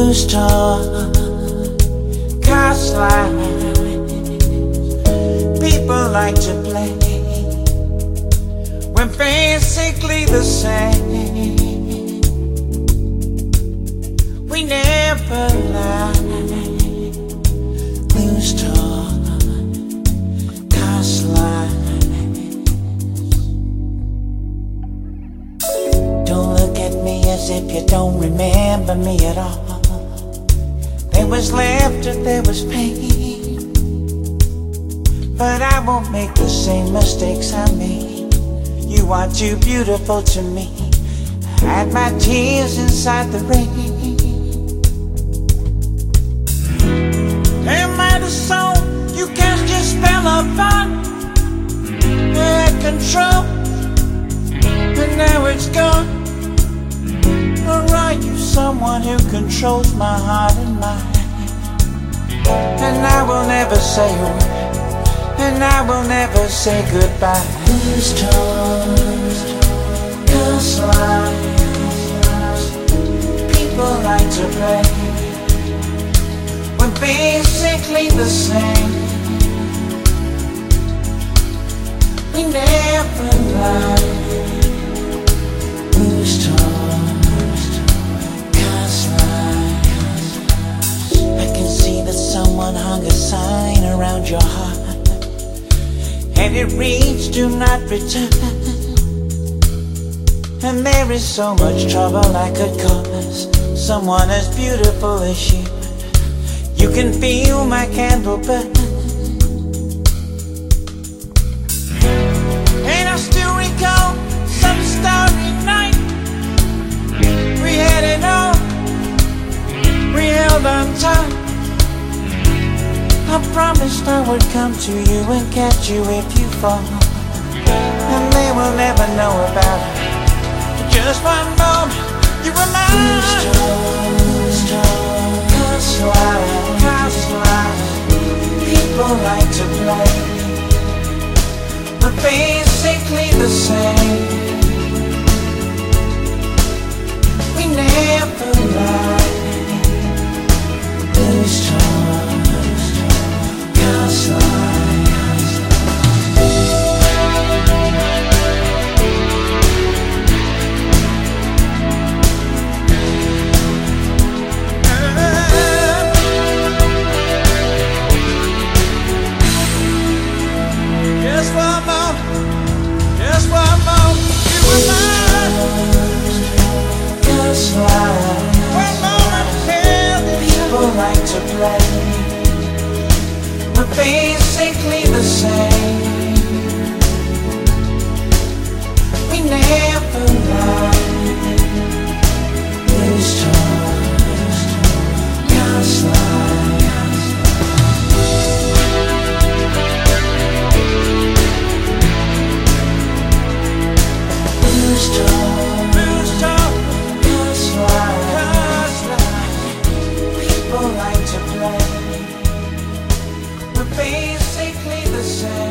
blue star Cast light People like to play. When basically the same We never lie. Blue star Cast light Don't look at me as if you don't remember me at all. There was laughter, there was pain. But I won't make the same mistakes I made. You are too beautiful to me. I had my tears inside the rain. Am I the soul you cast your spell upon? Had control, but now it's gone. Or are you someone who controls my heart and mind? And I will never say word, and I will never say goodbye. Who's told? Cause lines, people like to play. We're basically the same. We never lie. Sign around your heart. And it reads, do not return. And there is so much trouble I could cause someone as beautiful as you. You can feel my candle burn. And I still I promised I would come to you and catch you if you fall. And they will never know about it. Just one moment, you were mine. Cause life, cause life, people like to play. We're basically the same. the blade would the same. the same.